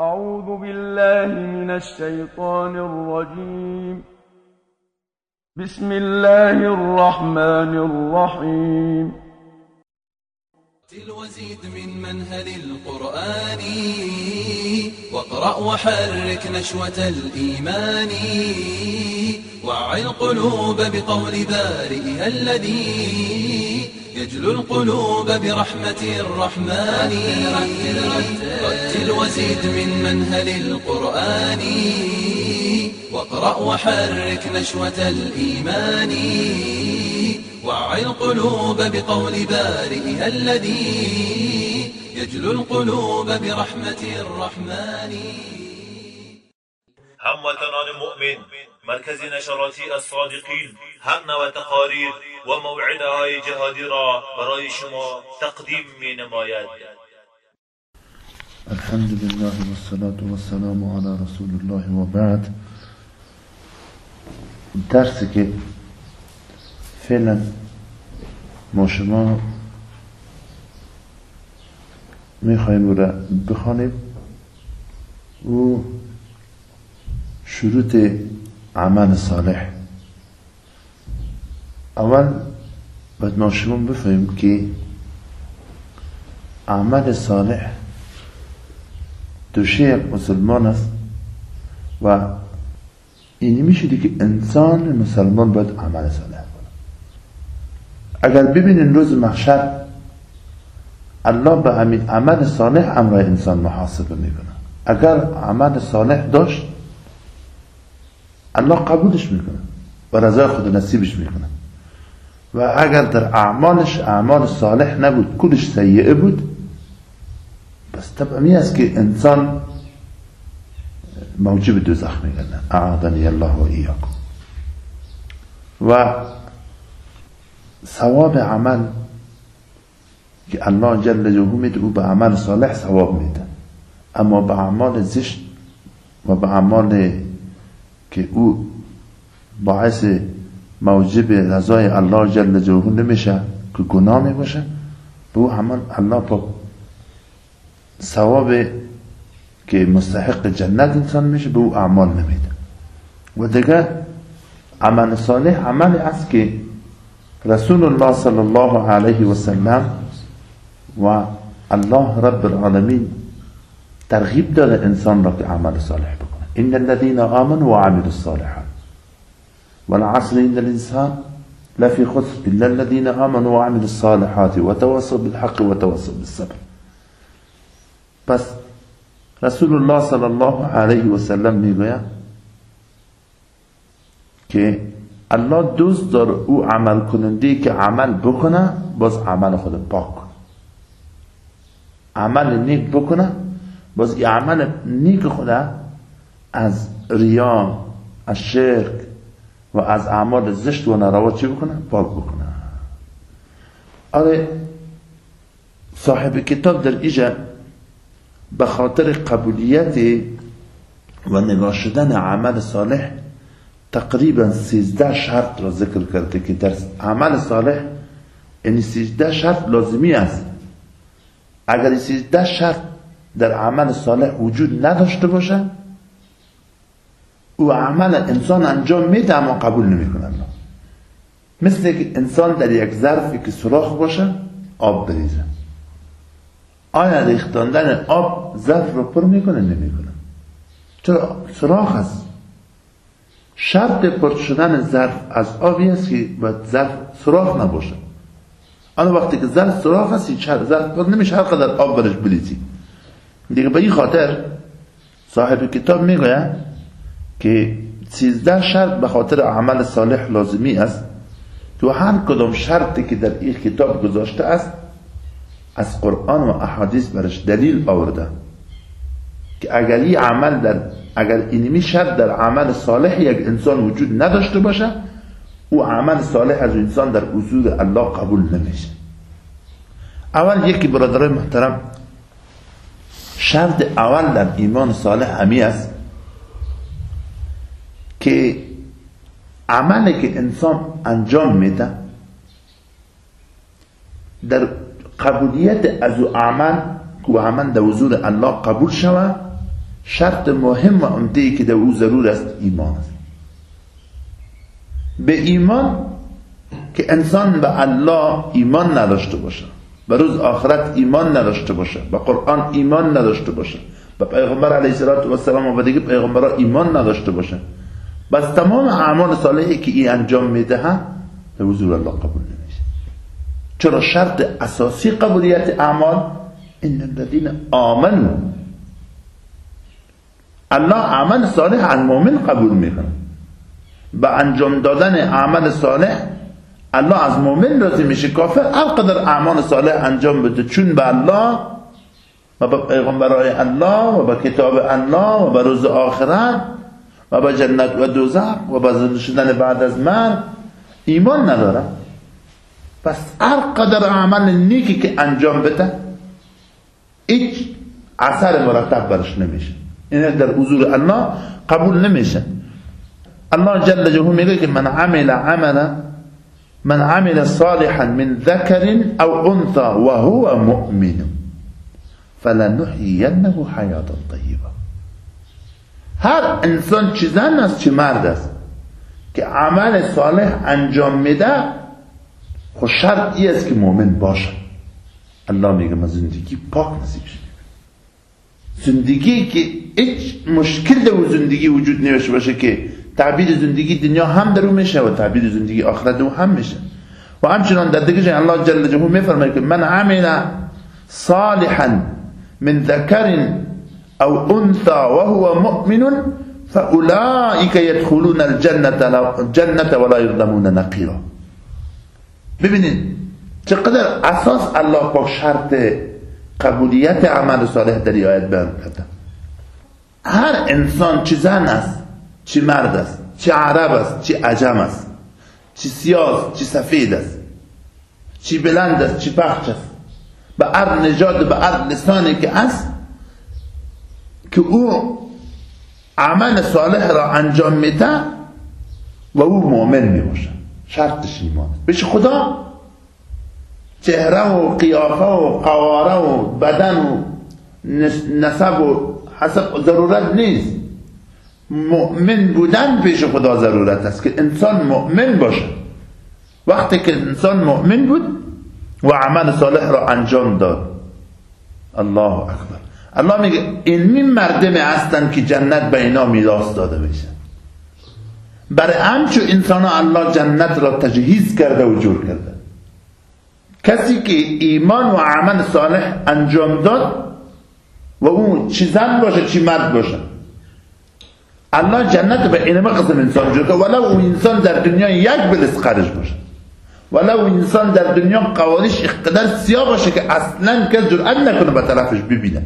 أعوذ بالله من الشيطان الرجيم. بسم الله الرحمن الرحيم. وزيد من منهل القرآن واقرأ وحرك نشوة الإيمان وع القلوب بقول بارئها الذي يجلو القلوب برحمة الرحمن. رتل وزيد من منهل القرآن. واقرأ وحرك نشوة الإيمان. وع القلوب بقول بارئها الذي يجلو القلوب برحمة الرحمن. هموطنان مؤمن مرکز نشراتی الصادقین هم و تقاریر و موعده های جهادی را برای شما تقدیم می نماید. الحمد لله والصلاة والسلام على رسول الله و بعد درسی که فعلا ما شما میخوایم را بخوانیم أو شروط عمل صالح. اول باید ما شما بفهمیم که عمل صالح دوشه یک مسلمان است و اینی می‌شده که انسان مسلمان باید عمل صالح کنه. اگر ببینین روز محشر الله به همین عمل صالح امر انسان محاسبه می‌کنه. اگر عمل صالح داشت الله قبولش می‌کنه. و رضای خود نصیبش می‌کنه. و اگر در اعمالش اعمال صالح نبود کلش سیئه بود بس طبعا است که انسان موجب دوزخ میگردن اعاذنی الله و ایاکم. و ثواب عمل که الله جل جلاله میده او به عمل صالح ثواب میده اما به اعمال زشت و به اعمال که او باعث موجب رضای الله جل جلاله نمیشه که گناه می باشه به او عمل الله با ثواب که مستحق جنت انسان میشه به او اعمال نمیده. و دیگه عمل صالح عمل است که رسول الله صلی الله علیه و سلم و الله رب العالمین ترغیب داده انسان را که عمل صالح بکنه. إن الذين آمنوا وعملوا الصالحات. والعصر إن الإنسان لفي خسر. إلا الذين آمنوا وعملوا الصالحات وتواصوا بالحق وتواصوا بالصبر. پس رسول الله صلی الله علیه و سلم میگوید که الله دوست داره أو عمل کننده که عمل بکنه باز عمل خود پاک کنه عمل نیک بکنه باز عمل نیک خدا از ریا از شرک و از اعمال زشت و ناروا چی بکنه؟ پاک بکنه. آره صاحب کتاب در ایجا به خاطر قبولیت و نگاه شدن عمل صالح تقریبا سیزده شرط را ذکر کرده که در عمل صالح این سیزده شرط لازمی است. اگر سیزده شرط در عمل صالح وجود نداشته باشه او عمل انسان انجام میده اما قبول نمی‌کنه الله مثل که انسان در یک ظرفی که سوراخ باشه آب بریزه. آیا ریختاندن آب ظرف رو پر می‌کنه؟ نمی‌کنه. چرا؟ سوراخ است. شرط پر شدن ظرف از آبی است که باید ظرف سوراخ نباشه. آن وقتی که ظرف سوراخ است ظرف پر نمیشه هر قدر آب برش بریزی. دیگه به این خاطر صاحب کتاب می‌گوید که سیزده شرط به خاطر عمل صالح لازمی است. تو هر کدام شرطی که در این کتاب گذاشته است از قرآن و احادیث برش دلیل آورده. که اگر این عمل در اگر اینمی شرط در عمل صالح یک انسان وجود نداشته باشه او عمل صالح از انسان در حضور الله قبول نمیشه. اول یکی برادرای محترم شرط اول در ایمان صالح همی است. که عملی که انسان انجام میده در قبولیت از او عمل که عمل در حضور الله قبول شود شرط مهم و عمده که در او ضرور است ایمان است. به ایمان که انسان به الله ایمان نداشته باشه به روز آخرت ایمان نداشته باشه به قرآن ایمان نداشته باشه به پیغمبر علیه السلام و دیگه پیغمبرها ایمان نداشته باشه. بس تمام اعمال صالحی که این انجام میده به حضور الله قبول نمیشه. چرا شرط اساسی قبولیت اعمال؟ این الذین آمنوا. الله عمل صالح عن مؤمن قبول می‌کنه. به انجام دادن عمل صالح الله از مؤمن راضی میشه. کافر القدر اعمال صالح انجام بده چون به الله و به پیغمبرای الله و به کتاب الله و به روز آخرت و به جنت و دوزخ و به زنده شدن بعد از مرگ ایمان ندارة. پس هر قدر عمل نیکی که انجام بده هیچ اثر مرتب برش نمیشه. این در حضور الله قبول نمیشه. الله جل جلاله میگه که من عمل عملا من عمل صالحا من ذكر أو انثى وهو مؤمن. فلنحيينه حياه طيبه هر انسان چه زن است چه مرد است. که عمل صالح انجام میده خب شرط ای است که مؤمن باشه. الله میگه ما زندگی پاک نصیب شد زندگی که هیچ مشکل در زندگی وجود نمیشه باشه که تعبیر زندگی دنیا هم در میشه و تعبیر زندگی آخرت او هم میشه. و همچنان در دیگه الله جل جلاله میفرماید که من عمل صالحا من ذکر او انثى وهو مؤمن فاولئك يدخلون الجنه ولا يظلمون نقيرا. ببینید چقدر اساس الله با شرط قبولیت عمل صالح در آیت بیان کرده. هر انسان چه زن است چه مرد است چه عرب است چه عجم است چه سیاه چه سفید است چه بلند است چه پخش است. به هر نژاد به هر لسانی که است که او عمل صالح را انجام میده و او مؤمن می‌باشه شرطش ایمان. بشه خدا چهره و قیافه و قواره و بدن و نسب و حسب ضرورت نیست. مؤمن بودن پیش خدا ضرورت است که انسان مؤمن باشه وقتی که انسان مؤمن بود و عمل صالح را انجام داد. الله اکبر. الله میگه این مردم هستن که جنت به اینا میراث داده میشه. برای همچو انسان الله جنت را تجهیز کرده و جور کرده. کسی که ایمان و عمل صالح انجام داد و اون چی زن باشه چی مرد باشه. الله جنت به اینما قسم انسان جور کرده. ولو اون انسان در دنیا یک بلس خرج باشه. ولو انسان در دنیا قوانش اقدر سیاه باشه که اصلا کس جرأت نکنه به طرفش ببینه.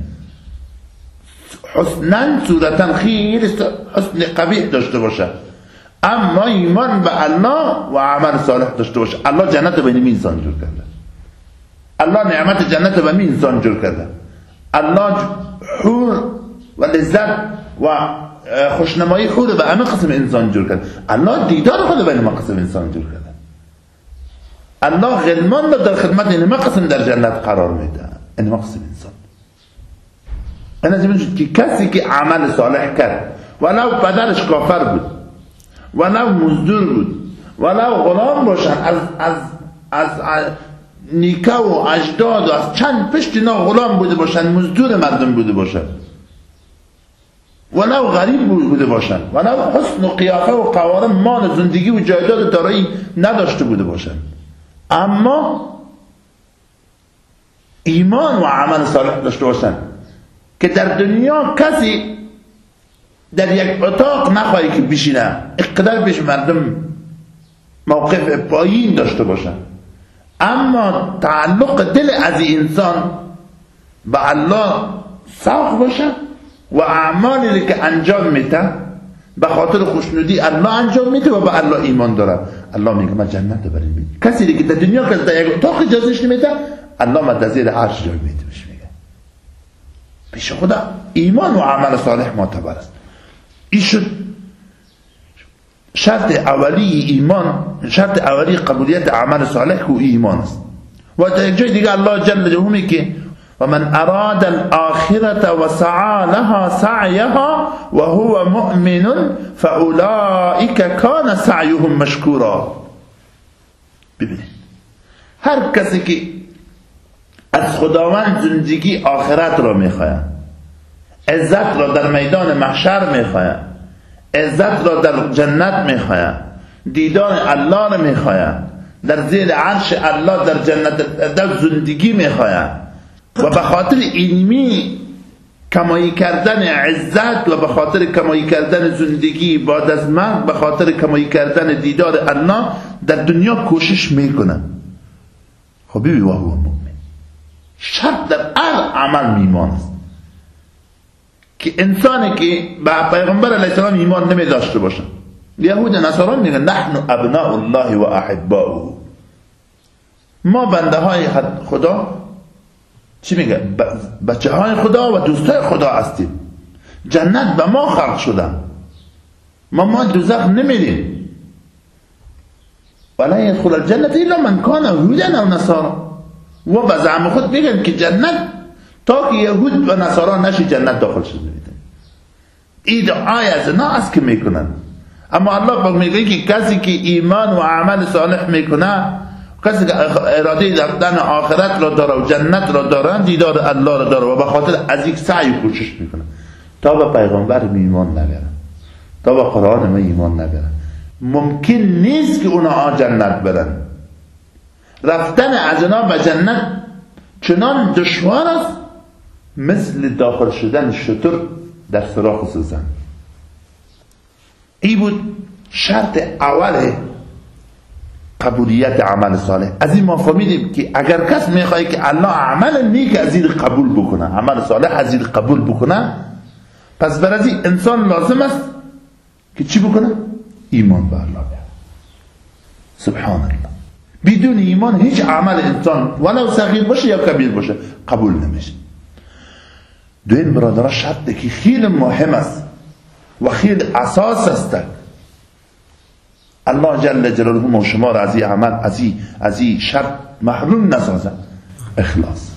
حسنا صورتا خیلی حسن قبیح داشته باشه. اما ایمان به الله و عمل صالح داشته باشه. الله جنت به این انسان جور کرده. الله نعمت جنت به این انسان جور کرده. الله حور و لذت و خوشنمایی خود به همه قسم انسان جور کرده. الله دیدار خود به همه قسم انسان جور کرده. الله غلمان در خدمت اینما قسم در جنت قرار میده. اینما قسم انسان. این که کسی که عمل صالح کرد ولو پدرش کافر بود ولو مزدور بود ولو غلام باشن از, از, از, از نیکه و اجداد و از چند پشت اینا غلام بوده باشن مزدور مردم بوده باشن ولو غریب بوده باشن ولو حسن و قیافه و قوارم مال زندگی و جایداد دارایی نداشته بوده باشن اما ایمان و عمل صالح داشته باشن که در دنیا کسی در یک اتاق نخواهی که بشینه. اقدر بهش مردم موقف پایین داشته باشن اما تعلق دل از انسان به الله ساخ باشه و اعمالی که انجام میده به خاطر خوشنودی الله انجام میده و به الله ایمان داره. الله میگه من جنت برای میده کسی که در دنیا که در یک اتاق اجازهش نمیده الله من در زیر عرش جای میده. پیش خدا ایمان و عمل صالح معتبر است. این شد. شرط اولی ایمان شرط اولی قبولیت عمل صالح کو ایمان است. و در یک جای دیگه الله جل جلاله که و من اراد الآخرة و سعى لها سعیها و هو مؤمن فاولئک کان سعیهم مشکورا. ببینید. هر کسی که از خداوند زندگی آخرت را می‌خواهد. عزت را در میدان محشر می‌خواهد. عزت را در جنت می‌خواهد. دیدار الله را می‌خواهد. در زیر عرش الله در جنت در زندگی می‌خواهد. و به خاطر علمی کمایی کردن عزت و به خاطر کمایی کردن زندگی بعد از مرگ به خاطر کمایی کردن دیدار الله در دنیا کوشش می‌کنه خب ببین شرط در هر عمل میمان است که انسانی که به پیغمبر علیه السلام ایمان نمی داشته باشه یهود نصاران میگن نحن ابناء الله و احباؤه. ما بنده های خدا چی میگه بچه های خدا و دوستای خدا هستیم. جنت به ما خلق شدن. ما ما دوزخ نمیریم ولا يدخل الجنة الا من كان هودا او نصارا. و به زعم خود میگن که جنت تا که یهود و نصارا نشی جنت داخل شده این دعای از اینا است که می‌کنن. اما الله میگه که کسی که ایمان و عمل صالح می‌کنه کسی که اراده رفتن آخرت را داره و جنت را داره دیدار الله را داره و به خاطر از یک سعی کوشش می‌کنه. تا به پیغمبر ایمان نبره. تا به قرآن ما ایمان نبره. ممکن نیست که اونا جنت برن. رفتن از اونا به جنت چنان دشوار است مثل داخل شدن شطور در سراخ سوزن. این بود شرط اول قبولیت عمل صالح. از این ما فهمیدیم که اگر کس می‌خواد که الله عمل نیک از این قبول بکنه عمل صالح از این قبول بکنه پس برای انسان لازم است که چی بکنه؟ ایمان به الله سبحان الله. بدون ایمان هیچ عمل انسان ولو صغیر باشه یا کبیر باشه قبول نمیشه. دوین برادرها شرط که خیلی مهم است و خیلی اساس است. الله جل جلاله ما شما را از این عمل از این از این شرط محروم نسازد. اخلاص.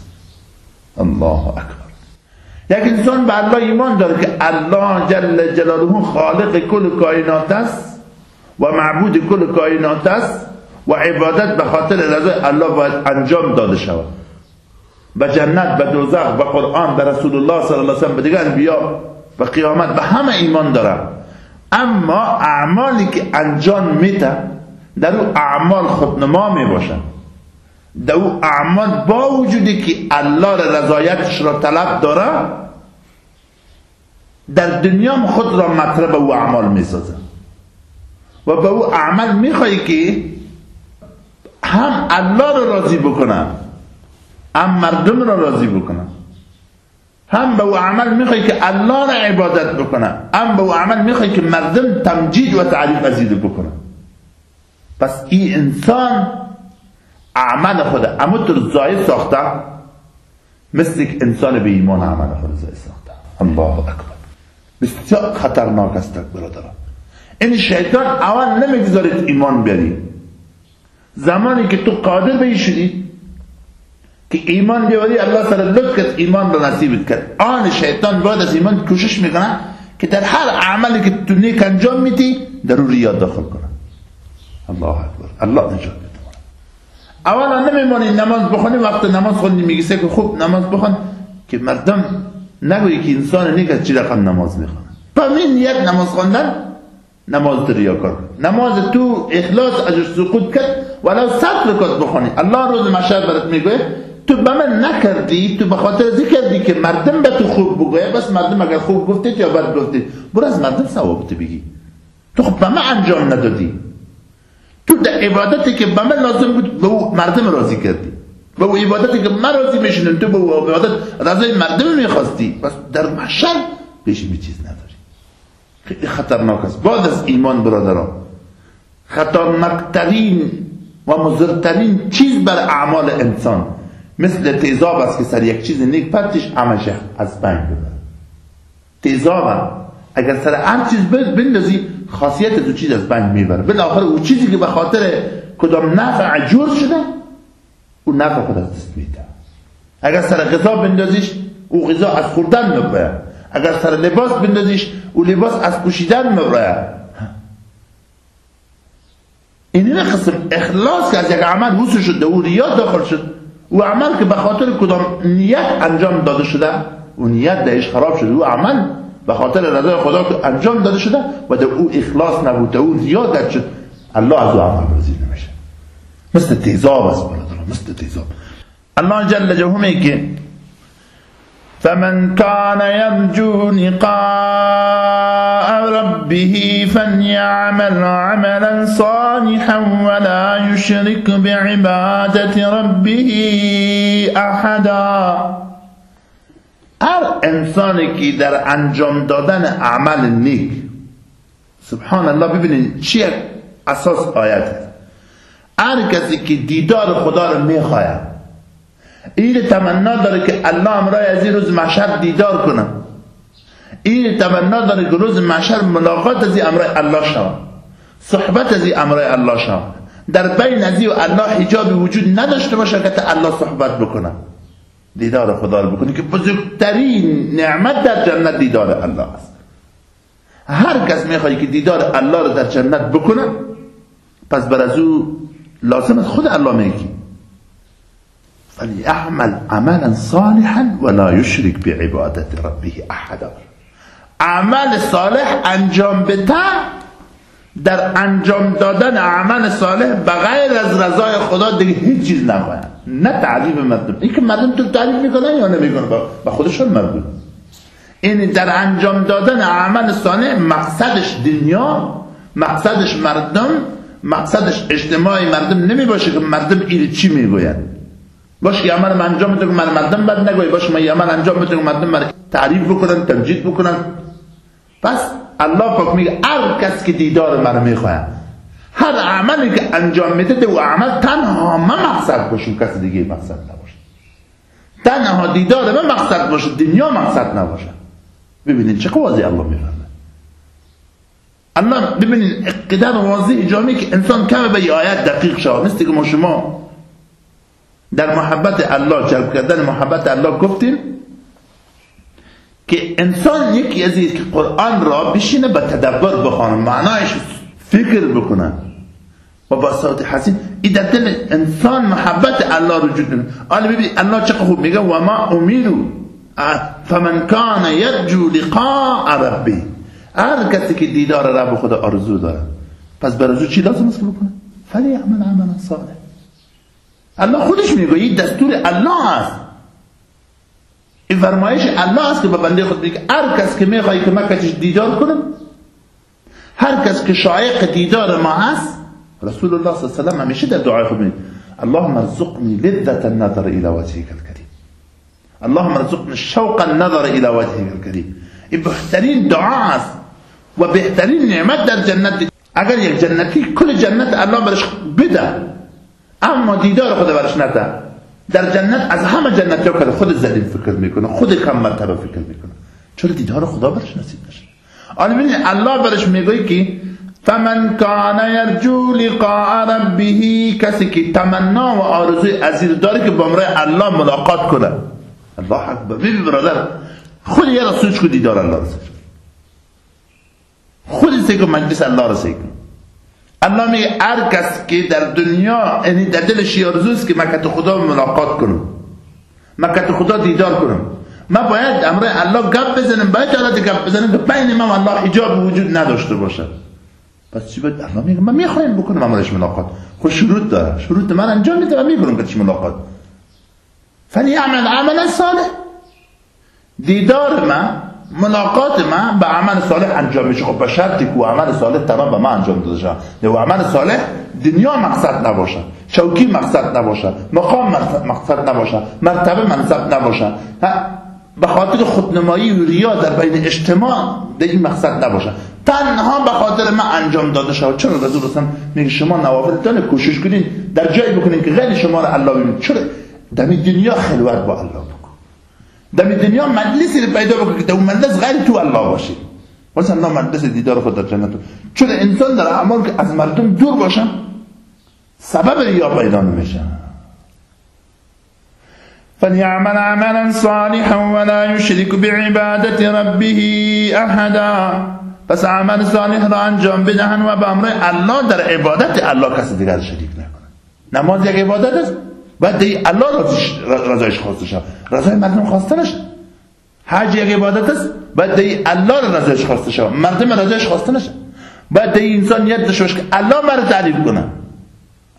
الله اکبر. یک انسان به الله ایمان داره که الله جل جلاله خالق کل کائنات است و معبود کل کائنات است. و عبادت به خاطر رضای الله باید انجام داده شود. به جنت به دوزخ به قرآن به رسول الله صلی الله علیه و به دیگر انبیا و قیامت به همه ایمان داره اما اعمالی که انجام میده در او اعمال خودنما می باشن در او اعمال با وجودی که الله را رضایتش را طلب داره در دنیا خود را مطرب او اعمال می سازه و به او اعمال میخوایی که هم الله را راضی بکنه هم مردم را راضی بکنه هم به او عمل می‌خوای که الله را عبادت بکنه هم به او عمل می‌خوای که مردم تمجید و تعریف ازیده بکنه پس این انسان عمل خود تو زای ساخته مثل یک انسان به ایمان عمل خود زای ساخته. الله اکبر. بسیار خطرناک است برادران. این شیطان اول نمی‌گذارید ایمان بیاری زمانی که تو قادر به شدید که ایمان بیاری الله سر لطف کرد ایمان را نصیبت کرد. آن شیطان بعد از ایمان کوشش می‌کنه که در هر عملی که تو نیک انجام میدی در اون ریاد داخل کنه. الله اکبر. الله نجات بده. اولا نمیمانی نماز بخونی وقت نماز خوندی میگیسه که خوب نماز بخون که مردم نگویی که انسان نیک از چی رقم نماز می‌خونه. با این نیت نماز خوندن نماز ریاکار نماز تو اخلاص ازش سقوط کرد ولو صد رکات بخونی. الله روز مشهد برات میگه تو به من نکردی تو به خاطر کردی که مردم به تو خوب بگویه بس مردم اگر خوب گفتید یا بد گفتید برو از مردم ثواب بگی. تو خب به من انجام ندادی. تو در عبادتی که به من لازم بود به مردم راضی کردی. به او عبادتی که من راضی میشنن تو به او عبادت رضای مردم می‌خواستی. بس در محشر پیش چیز نداری خیلی خطرناک است. بعد از ایمان برادران خطرناکترین و مزرترین چیز بر اعمال انسان مثل تیزاب است که سر یک چیز نیک پرتش همشه از بین ببره. تیزاب اگر سر هر چیز بندازی خاصیت دو چیز از بین می‌بره. بالاخره او چیزی که به خاطر کدام نفع جور شده او نفع خود از دست میده. اگر سر غذا بندازیش او غذا از خوردن مبراید اگر سر لباس بندازیش او لباس از پوشیدن مبراید این قسم اخلاص که از یک عمل حس شد او ریا داخل شد. او عمل که به خاطر کدام نیت انجام داده شده او نیت دهش خراب شده. او عمل به خاطر رضای خدا که انجام داده شده و در او اخلاص نبود او زیادت شد. الله از او عمل راضی نمیشه. مثل تیزاب است برادر مثل تیزاب. الله جل جلاله میگه فمن كان يرجو لقاء ربه فليعمل عملا صالحا ولا يشرك بعبادة ربه أحدا. هر انسانی که در انجام دادن عمل نیک سبحان الله ببینید چی أساس آیت؟ هر کسی که دیدار خدا رو میخواید این تمنا داره که الله امرای از این روز محشر دیدار کنم این تمنا داره که روز محشر ملاقات از این امرای الله شد صحبت از این امرای الله شد در بین از و الله حجابی وجود نداشته باشه که الله صحبت بکنه. دیدار خدا رو بکنه که بزرگترین نعمت در جنت دیدار الله است. هر کس می‌خواد که دیدار الله رو در جنت بکنه پس بر از او لازم خود الله میگی فليعمل عملا صالحا ولا يشرك بعبادة ربه احدا عمل صالح انجام بده در انجام دادن عمل صالح بغیر از رضای خدا دیگه هیچ چیز نخواهند نه تعریف مردم. این که مردم تو تعریف می‌کنن یا نمی‌کنن؟ با خودشون مربوط. این در انجام دادن عمل صالح مقصدش دنیا مقصدش مردم مقصدش اجتماعی مردم نمی باشه که مردم این چی می‌گوید باش که عمل انجام بده من مردم بد نگوی. باش من عمل انجام بده مردم من تعریف بکنن تمجید بکنن. پس الله پاک میگه هر کس که دیدار منو می‌خواد هر عملی که انجام میده و عمل تنها من مقصد باشه کس دیگه مقصد نباشه. تنها دیدار من مقصد باشه. دنیا مقصد نباشه. ببینید چه واضح الله میفرمه الله ببینید اقتدار واضح جامعه که انسان کم به آیت دقیق شد مثل که ما شما در محبت الله جلب کردن محبت الله گفتیم که انسان یکی از که قرآن را بشینه به تدبر بخوانه معنایش فکر بکنه. و با صوت حسین این در دل انسان محبت الله رو جد آن ببین الله چه خوب میگه و ما امیرو فمن کان یرجو لقاء ربی. هر کسی که دیدار رب خدا آرزو داره پس برازو چی لازم است که بکنه؟ فلی عمل عمل صالح الله خودش میگه این دستور الله است. این فرمایش الله است که به بنده خود میگه هر کس که می‌خوای که من کسش دیدار کنم هر کس که شایق دیدار ما هست رسول الله صلی الله علیه و همیشه در دعای خود میگه اللهم ارزقني لذة النظر الى وجهك الكريم اللهم ارزقني شوق النظر الى وجهك الكريم این بهترین دعا است و بهترین نعمت در جنت. اگر یک جنتی کل جنت الله برش بده اما دیدار خود برش نده. در جنت از همه جنت ها خود زلیل فکر می‌کنه خود کم مرتبه فکر می‌کنه. چرا دیدار خدا برش نصیب نشه. آن ببینید الله برش میگه که فمن کان یرجو لقاء ربه کسی که تمنا و آرزوی عزیز داره که با امرای الله ملاقات کنه. الله اکبر. ببین برادر خود یه رسول که دیدار الله رسول خود که مجلس الله رسول الله میگه هر کس که در دنیا یعنی در دلش آرزوست که مکت خدا ملاقات کنم. مکت خدا دیدار کنم. ما باید امر الله گپ بزنم باید حالت گپ بزنم که بین ما الله حجاب وجود نداشته باشه پس چی باید؟ الله میگه من می‌خوایم بکنم امرش ملاقات. خود شروط داره. شروط من انجام میده و می‌کنم که چی ملاقات. فلی عمل عمل صالح. دیدار من ملاقات من به عمل صالح انجام میشه. خب به شرطی که عمل صالح تمام به من انجام داده شد و عمل صالح دنیا مقصد نباشه شوکی مقصد نباشه مقام مقصد نباشه مرتبه منصب نباشه به خاطر خودنمایی و ریا در بین اجتماع در این مقصد نباشه تنها به خاطر من انجام داده شد چون رسول الله میگه شما نوافل کوشش کنین در جایی بکنین که غیر شما رو الله ببینید چرا؟ در دنیا خلوت با الله در دنیا مجلسی پیدا بکنه که اون مجلس غیر تو الله باشه. مثلا الله مجلس دیدار خود در جنت چون انسان در اعمال که از مردم دور باشن سبب ریا پیدا نمیشه فلیعمل عملا صالحا ولا یشرک بعبادت ربه احدا. پس عمل صالح را انجام بدهن و به امر الله در عبادت الله کسی دیگر شریک نکنه. نماز یک عبادت است. باید دی الله رضایش خواسته شد رضای مردم خواسته نشد حج یک عبادت است باید دی الله را رضایش خواسته شد مردم رضایش خواسته نشد باید دی انسان یاد داشته که الله مرا تعریف کنه.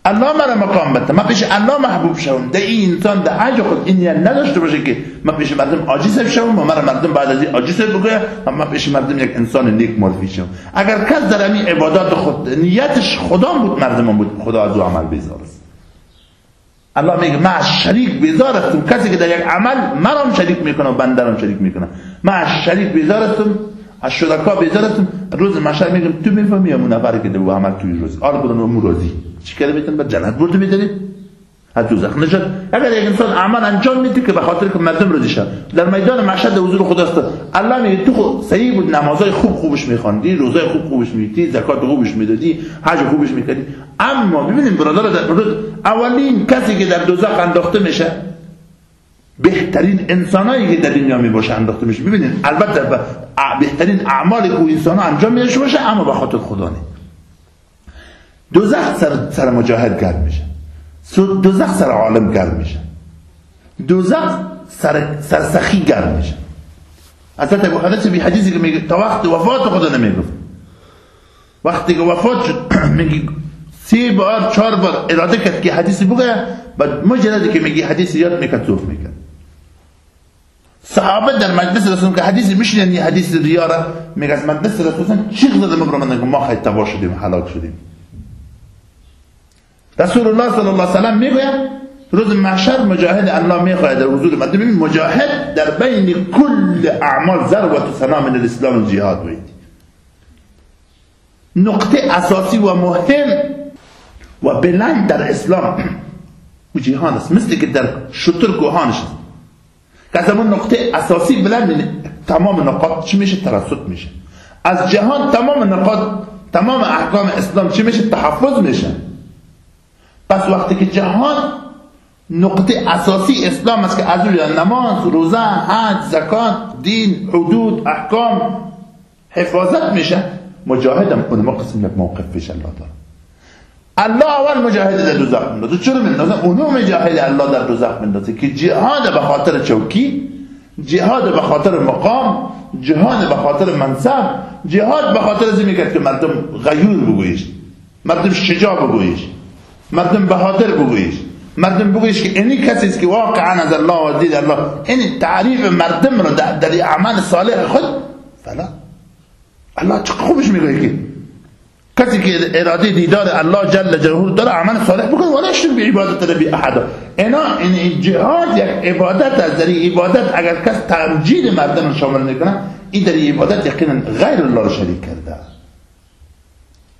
الله مرا مقام بده. ما پیش الله محبوب شوم. ده این انسان ده حج خود این یعنی نداشته باشه که ما پیش مردم عاجز شوم و مرا مردم بعد از این عاجز بگوید ما پیش مردم یک انسان نیک معرفی شوم. اگر کس در همین عبادات خود نیتش خدا بود مردم بود خدا از او عمل بیزار الله میگه ما شریک بیزار هستم کسی که در یک عمل مرا شریک می‌کنه و بنده شریک می‌کنه. ما شریک بیزار هستم از شرکا بیزار هستم روز محشر میگم تو می‌فهمی اون نفر که دو عمل توی روز آر بدون اون راضی چی کرده میتون به جنت برده میداری از دوزخ نشد. اگر یک انسان عمل انجام میده که به خاطر که مردم راضی شد در میدان محشر در حضور خداست الله میگه تو خود صحیح بود نمازای خوب خوبش میخواندی روزای خوب خوبش میدی زکات خوبش می‌دادی حج خوبش می‌کردی. اما ببینید برادر در اولین کسی که در دوزخ انداخته میشه بهترین انسانایی که در دنیا می باشه انداخته میشه. ببینید البته بهترین اعمال که انسان انجام میده باشه اما به خاطر خدا نه دوزخ سر, سر مجاهد میشه دوزخ سر عالم گرم میشه. دوزخ سر, سر سخی گرم میشه. حضرت ابو حدیث بی حدیثی که میگه تا وقت وفات خدا نمی‌گفت. وقتی که وفات شد میگه سی بار چهار بار اراده کرد که حدیثی بگه بعد مجرد که میگه حدیثی یاد می‌کرد توف می‌کرد. صحابه در مجلس رسول که حدیثی میشنن یه حدیث ریاره میگه از مجلس رسول چیخ زده مبرمانه که ما خیلی تبا شدیم حلاک شدیم. رسول الله صلی الله علیه وسلم میگوید روز محشر مجاهد الله میخواهد در حضور ببین مجاهد در بین کل اعمال ذروت و سنا من الاسلام جهاد بود نقطه اساسی و مهم و بلند در اسلام و جهان است مثل که در شطر گوهانش است که از همون نقطه اساسی بلند تمام نقاط چی میشه ترسط میشه از جهان تمام نقاط تمام احکام اسلام چی میشه تحفظ میشه پس وقتی که جهان نقطه اساسی اسلام است که از نماز روزه حج زکات دین حدود احکام حفاظت میشه مجاهدم اونما قسم یک موقف پیش الله داره. الله اول مجاهد در دوزخ مندازه چرا مندازه اونو مجاهد الله در دوزخ مندازه که جهاد به خاطر چوکی جهاد به خاطر مقام جهاد به خاطر منصب جهاد به خاطر زمین کرد که مردم غیور بگویش مردم شجاع بگویش. مردم بهادر بگویش. مردم بگویش که اینی کسی است که واقعا از الله و دید الله این تعریف مردم رو در اعمال صالح خود فلا. الله چه خوبش میگه که کسی که اراده دیدار الله جل جلاله داره عمل صالح بکنه ولا شرک به عبادت نبی احد. اینا این جهاد یک عبادت از در عبادت اگر کس تمجید مردم شامل نکنه این در عبادت یقینا غیر الله رو شریک کرده.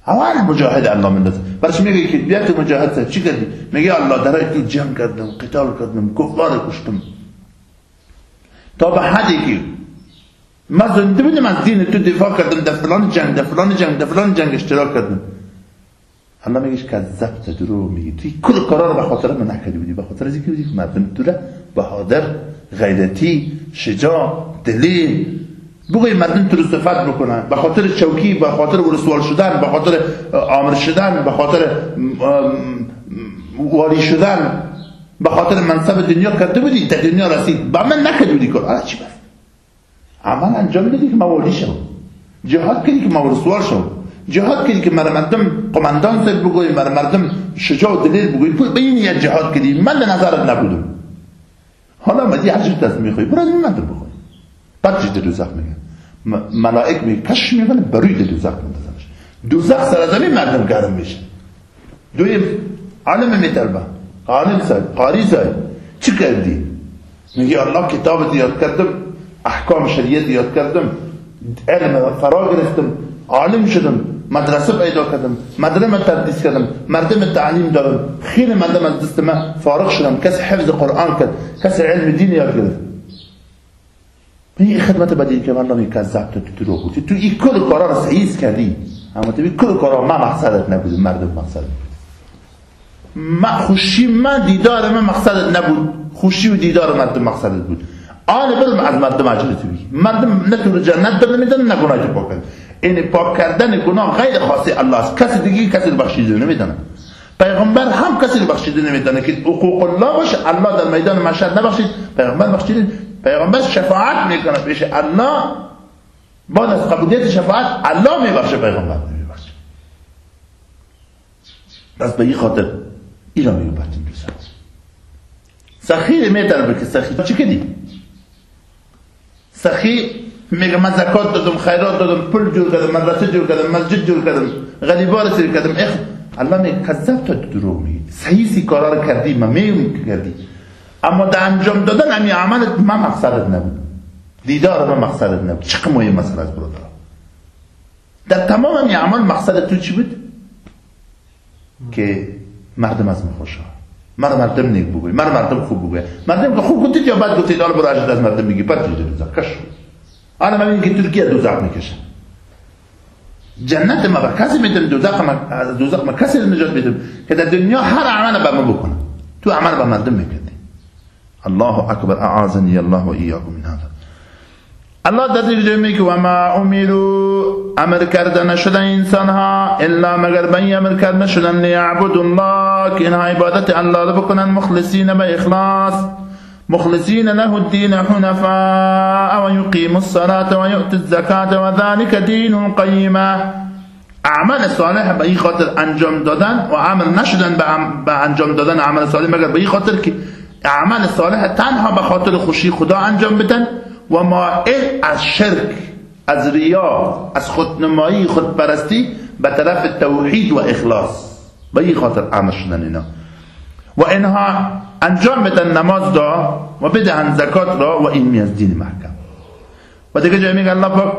اول مجاهد الله مندازه برش میگه که بیا تو مجاهد چی کردی؟ میگه الله در تو جنگ کردم قتال کردم کفار کشتم. تا به حدی که ما زنده بودم از دین تو دفاع کردم در فلان جنگ در فلان جنگ در فلان جنگ اشتراک کردم. الله میگه که زبط درو میگه توی کل کارا رو به خاطر من نکردی بودی به خاطر اینکه بودی که مردم تو بهادر غیرتی شجاع دلیل. بگوی مردم تو رو صفت بکنن به خاطر چوکی به خاطر ورسوال شدن به خاطر آمر شدن به خاطر والی شدن به خاطر منصب دنیا کرده بودی در دنیا رسید با من نکرده بودی کار. چی بس؟ عمل انجام دادی که موالی شد جهاد کردی که مورسوال شد جهاد کردی که مردم قماندان سر بگوی مردم شجاع و دلیل بگوی به این یک جهاد کردی. من نظرت نبودم. حالا مدی هر جد از می‌خوای برای بخوای بعد چی دوزخ میگه ملائک می کش می‌کنه بروی دوزخ میندازنش دوزخ سر زمین مردم گرم میشه دوی عالم میتربه عالم سای قاری سای چی کردی میگه الله کتاب یاد کردم احکام شریعت یاد کردم علم فرا گرفتم عالم شدم مدرسه پیدا کردم مدرسه تدریس کردم مردم تعلیم دارم خیلی مردم از دست من فارغ شدم کسی حفظ قرآن کرد کسی علم دین یاد گرفت این خدمت بدی که من نمی کذب تو تو رو تو این کل کارا رو صحیح کردی. اما تو کل کارا ما مقصدت نبود. مردم مقصد ما خوشی من دیدار من مقصدت نبود. خوشی و دیدار مردم مقصدت بود. آن برم از مردم عجلت بگی مردم نه تو جنت در نمیدن نه گناه تو پاک این پاک کردن گناه غیر خاصی الله است. کسی دیگه کسی بخشیده نمیدن پیغمبر هم کسی بخشیده نمیدن که حقوق الله باشه. الله در میدان مشهد نبخشید. پیغمبر بخشیده پیغمبر شفاعت می‌کنه. پیش الله بعد از قبولیت شفاعت الله میبخشه پیغمبر نمیبخشه. بس به این خاطر اینا میگه بطن دوست سخیر میدر که سخیر چی کدی سخی میگه من زکات دادم خیرات دادم پول جور کردم مدرسه جور کردم مسجد جور کردم غریبا رو سیر کردم. اخ الله میگه کذب تا دروغ میگی. صحیح سی کارا رو کردی ما میگم کردی. اما در انجام دادن همین عملت ما مقصدت نبود. دیدار ما مقصدت نبود. چقدر مهم مسئله است برادر در تمام همین عمل مقصد تو چی بود؟ که مردم از من خوشحال مرا مردم نیک بگوی. مرا مردم خوب بگوی. مردم که خوب گفتید یا بد گفتید؟ حالا برو از مردم میگی بعد دیده دوزخ کش. حالا من این که ترکیه دوزخ می‌کشه جنت ما به کسی میدم دوزخ ما دوزخ ما کسی نجات میدم که در دنیا هر عمل به ما بکنه. تو عمل به مردم می‌کردی الله اکبر اعاذنی الله و ایاکم من هذا الله در دیگه میگه و ما امیرو أمر کرده نشدن انسان ها الا مگر بنی أمر کرده نشدن لیعبد الله که اینها عبادت الله بکنن مخلصین به اخلاص مخلصين له الدين حنفاء ويقيم الصلاة ويؤتي الزكاة وذلك دين القيمة اعمال صالح به خاطر انجام دادن و عمل نشدن به انجام دادن عمل صالح مگر به خاطر که اعمال صالح تنها به خاطر خوشی خدا انجام بدن و مائل از شرک از ریا از خودنمایی خودپرستی به طرف توحید و اخلاص. به این خاطر عمل شدن اینا. و اینها انجام بدن نماز را و بدهن زکات را و این از دین محکم. و دیگه جای میگه الله پاک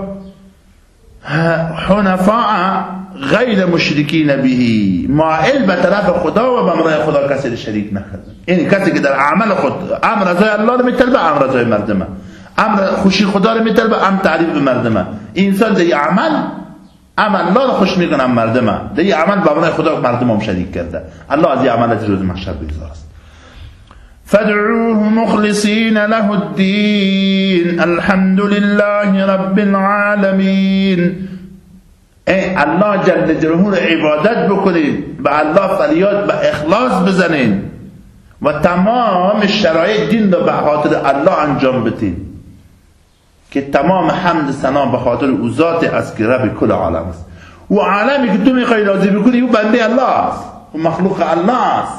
حنفاء غیر مشرکین بهی مائل به طرف خدا و به خدا کسی شریک نکردن این کسی که در عمل خود أمر رضای الله رو میطلبه أمر رضای مردمه. أمر خوشی خدا رو میطلبه أمر تعریف به مردمه. انسان در عمل عمل الله رو خوش میکنه مردمه. در عمل به امرای خدا مردم هم شریک کرده. الله از این عمل روز محشر بیزار است. فادعوه مخلصين له الدين. الحمد لله رب العالمين ای الله جل جلاله عبادت بکنید به الله فریاد به اخلاص بزنید و تمام شرایط دین رو به خاطر الله انجام بدید که تمام حمد سنا به خاطر او ذات است که رب کل عالم است. و عالمی که تو می‌خوای راضی بکنی او بنده الله است. و مخلوق الله است.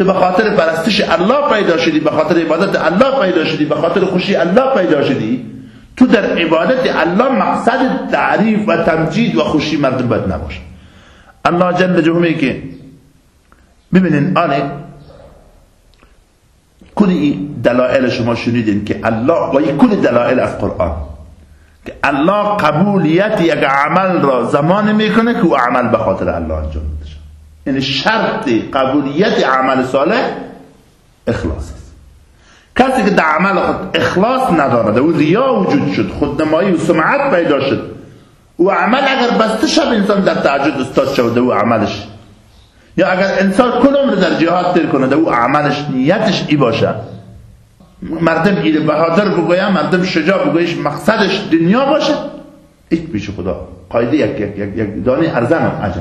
تو به خاطر پرستش الله پیدا شدی به خاطر عبادت الله پیدا شدی به خاطر خوشی الله پیدا شدی تو در عبادت الله مقصد تعریف و تمجید و خوشی مردم باید نباشه. الله جل جلاله که ببینین آنه کلی دلائل شما شنیدین که الله و کل دلائل از قرآن. که الله قبولیت یک عمل را زمان می‌کنه که او عمل به خاطر الله انجام یعنی شرط قبولیت عمل صالح اخلاص است. کسی که در عمل خود اخلاص ندارد او ریا وجود شد خودنمایی و سمعت پیدا شد. او عمل اگر بسته شد انسان در تعجد استاد شد او عملش. یا اگر انسان کل عمر در جهاد تیر کنه او عملش نیتش ای باشه مردم ایل بهادر بگویم مردم شجاع بگویش مقصدش دنیا باشه ایت پیش خدا. قایده یک, یک, یک, یک دانه ارزن هم عجل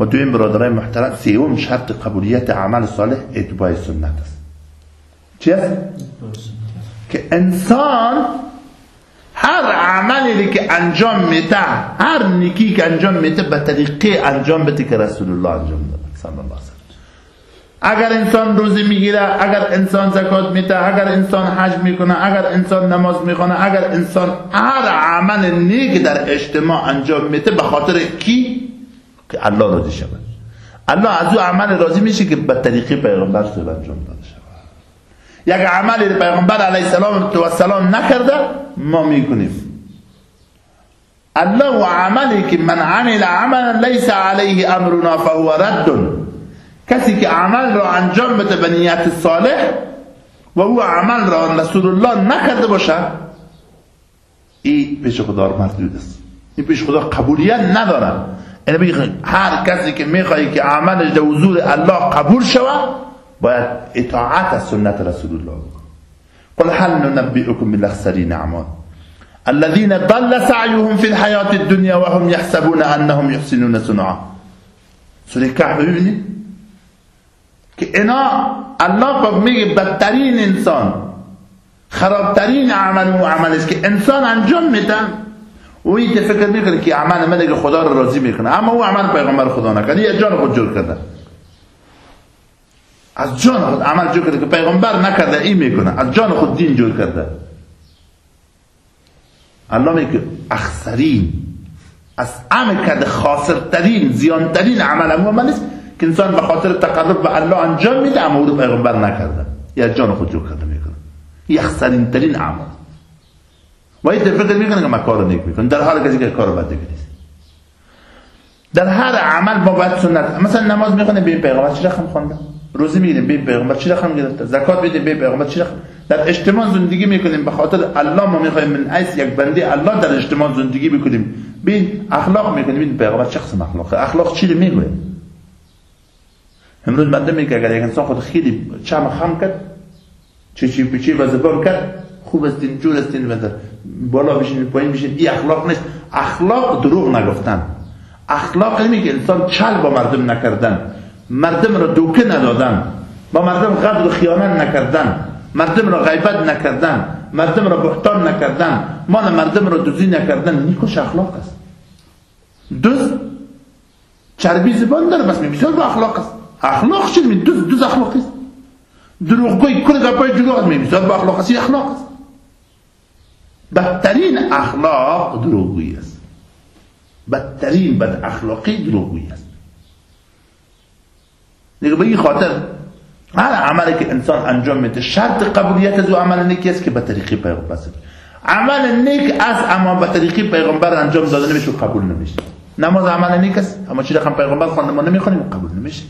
و دویم برادرای محترم سیوم شرط قبولیت عمل صالح اتباع سنت است. چی؟ که انسان هر عملی که انجام میده هر نیکی که انجام میده به طریقه انجام بده که رسول الله انجام داده صلی الله علیه اگر انسان روزی می‌گیره اگر انسان زکات میده اگر انسان حج می‌کنه اگر انسان نماز می‌خونه اگر انسان هر عمل نیک در اجتماع انجام میده به خاطر کی؟ که الله راضی شود. الله از او عمل راضی میشه که به طریق پیغمبر صلی انجام داده شود. یک عملی پیغمبر علیه السلام و سلام نکرده ما می‌کنیم. الله عملی که من عمل عملا لیس علیه امرنا فهو رد. کسی که عمل را انجام بده به نیت صالح و او عمل را رسول الله نکرده باشه این پیش خدا مردود است. این پیش خدا قبولیت نداره یعنی هر کسی که میخوایی که عملش در حضور الله قبول شود باید اطاعت از سنت رسول الله. قل هل ننبئكم بالاخسرین أعمال. الذين ضل سعيهم في الحياة الدنيا وهم يحسبون أنهم يحسنون صنعا. سورة کهف ببینید که اینا الله پاک میگه بدترین إنسان. خرابترین عمل و عمل که إنسان انجام میدن و این فکر می‌کنه که عمل من که خدا رو راضی می‌کنه اما او عمل پیغمبر خدا نکنه یه جان خود جور کرده. از جان خود عمل جور کرده که پیغمبر نکرده این می‌کنه. از جان خود دین جور کرده. الله میگه اخسرین از عمل کرده خاسرترین زیانترین عمل امو عمل است که انسان به خاطر تقرب به الله انجام میده اما او پیغمبر نکرده. یا جان خود جور کرده می‌کنه. یخسرین ترین عمل. و این فکر می‌کنه که ما کار نیک می‌کنه در حال کسی که کار بد نیست در هر عمل ما باید سنت. مثلا نماز می‌خونه به پیغمبر چی رقم خونده؟ روزی می‌گیریم به پیغمبر چی رقم گرفته؟ زکات میدیم به پیغمبر چی رقم؟ در اجتماع زندگی می‌کنیم. به خاطر الله ما می‌خوایم من ایس یک بنده الله در اجتماع زندگی می‌کنیم. بین اخلاق می‌کنیم. بین پیغمبر قسم اخلاق اخلاق چی میگه امروز بنده میگه اگر یک انسان خود خیلی چم خم کرد چه چی پیچی وظیفه کرد خوب استین جور استین بندر بالا بشین پایین بشین این اخلاق نیست. اخلاق دروغ نگفتن. اخلاق اینه که انسان چل با مردم نکردن. مردم را دوکه ندادن. با مردم غدر و خیانت نکردن. مردم را غیبت نکردن. مردم را بحتان نکردن. مال مردم را دوزی نکردن. کش اخلاق است. دوز چربی زبان داره بس بسیار با اخلاق است. اخلاق چی می دوز دوز اخلاق است دروغگوی کل گپای دروغ است بسیار با اخلاق است. اخلاق است. بدترین اخلاق دروغگویی است. بدترین بد اخلاقی دروغگویی است. دیگه به این خاطر هر عملی که انسان انجام میده شرط قبولیت از او عمل نیکی است که به طریق پیغمبر است عمل نیک از اما به طریق پیغمبر انجام داده نمیشه قبول نمیشه. نماز عمل نیک است اما چیزی که پیغمبر خوانده ما نمی‌خونیم قبول نمیشه.